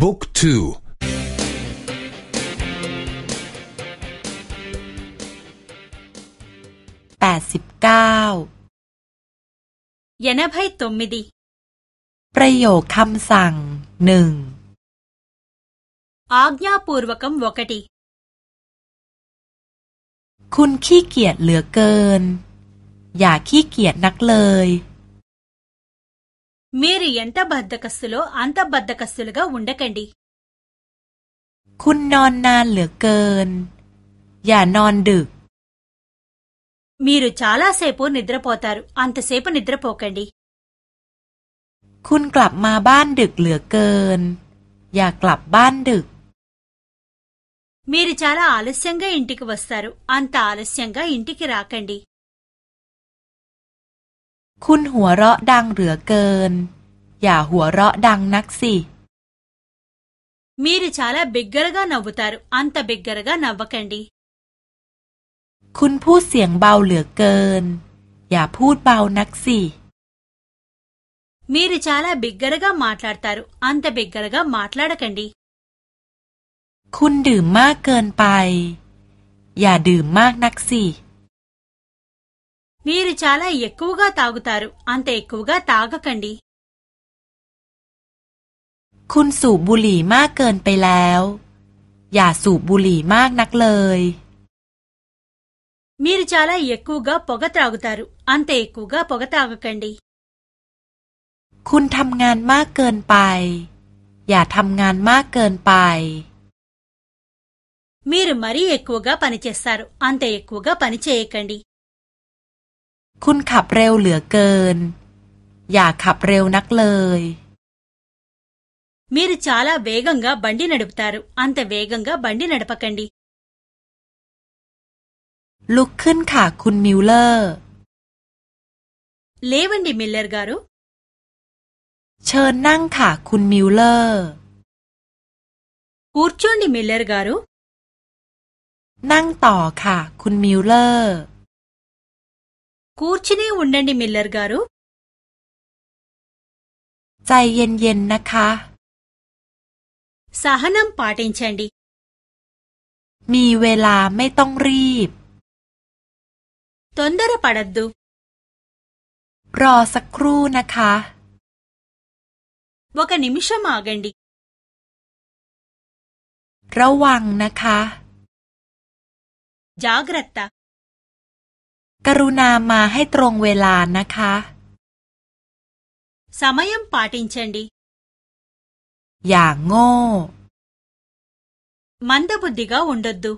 บุ๊กทูแปดสิบเก้า อย่านาบให้ตมิดี ประโยคคำสั่งหนึ่งอาญาปูรวกัมวกติคุณขี้เกียจเหลือเกิน อย่าขี้เกียจนักเลย మీరు ఎంత బద్దకస్తులో అంత బద్దకస్తులుగా ఉండకండి คุณนอนนานเหลือเกิน మీరు చాలాసేపు నిద్రపోతారు అంతసేపు నిద్రపోకండి మీరు చాలా ఆలస్యంగా ఇంటికి వస్తారు అంత ఆలస్యంగా ఇంటికి రాకండి คุณหัวเราะดังเหลือเกิน อย่าหัวเราะดังนักสิมีรชาลาเบกเกอร์กานาวุตารอันตาเบกเกอร์กานาวักันดีคุณพูดเสียงเบาเหลือเกิน อย่าพูดเบานักสิ มีรชาลาเบกเกอร์กามาตลาดตารุอันตาเบกเกอร์กามาตลาดกันดีคุณดื่มมากเกินไป อย่าดื่มมากนักสิ మీరు చాలా ఎ క ก క ు వ గ ా తాగుతారు అంత ఎ క ก క ు వ గ ా తాగకండి คุณสูบบุหรี่มากเกินไปแล้วอย่าสูบบุหรี่มากนักเลยมีรชาลาเยกูกาปกตากุตารุอันเตกูกาปกตากันดีคุณทำงานมากเกินไปอย่าทำงานมากเกินไปมีรมารีเยกูกาปนิเชสารุอันเตกูกาปนิเชเอกันดีคุณขับเร็วเหลือเกิน อย่าขับเร็วนักเลยมีร์ชาลาเวกังกาบันดีนัดปตารุอันตตเวกังกาบันดีนัดปักันดีลุกขึ้นค่ะคุณมิวเลอร์ เลวันดีมิลเลอร์การุเชิญนั่งค่ะคุณมิวเลอร์คูร์ชอนดีมิลเลอร์การุนั่งต่อค่ะ คุณมิวเลอร์ క ూ ర ్ చ ు న นนั డ ం డ ม మిల్లర్ గారు ใจเย็นเย็นนะคะสาหนัมปาเตนชันดีมีเวลาไม่ต้องรีบตนดระปัดดูรอสักครู่นะคะวกนิมิชมากันดีระวังนะคะจากรัตตากรุณามาให้ตรงเวลานะคะสมัยมปาร์ตินชันดีอย่างโง่มันดบุดดิกาอุนดดู